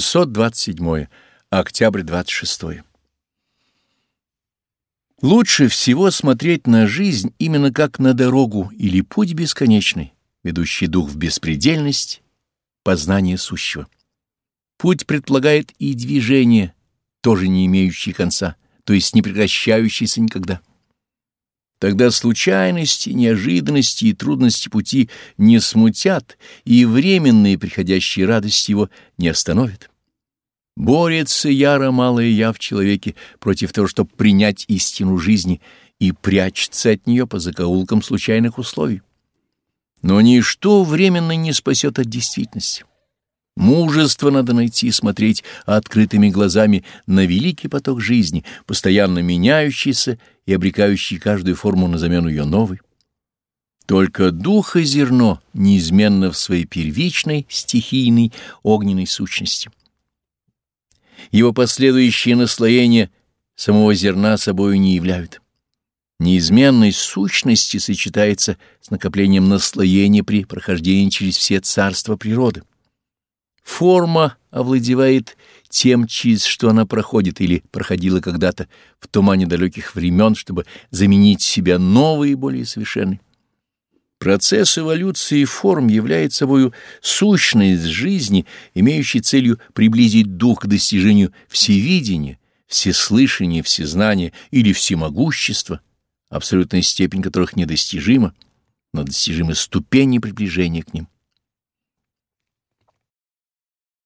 627. Октябрь 26. Лучше всего смотреть на жизнь именно как на дорогу или путь бесконечный, ведущий дух в беспредельность, познание сущего. Путь предполагает и движение, тоже не имеющее конца, то есть не прекращающееся никогда. Тогда случайности, неожиданности и трудности пути не смутят, и временные приходящие радости его не остановят. Борется яро малое я в человеке против того, чтобы принять истину жизни, и прячется от нее по закоулкам случайных условий. Но ничто временно не спасет от действительности. Мужество надо найти и смотреть открытыми глазами на великий поток жизни, постоянно меняющийся и обрекающий каждую форму на замену ее новой. Только дух и зерно неизменно в своей первичной, стихийной, огненной сущности. Его последующие наслоения самого зерна собою не являют. Неизменность сущности сочетается с накоплением наслоения при прохождении через все царства природы. Форма овладевает тем, через что она проходит или проходила когда-то в тумане далеких времен, чтобы заменить себя новой и более совершенной. Процесс эволюции форм является собою сущность жизни, имеющей целью приблизить дух к достижению всевидения, всеслышания, всезнания или всемогущества, абсолютная степень которых недостижима, но достижимы ступени приближения к ним.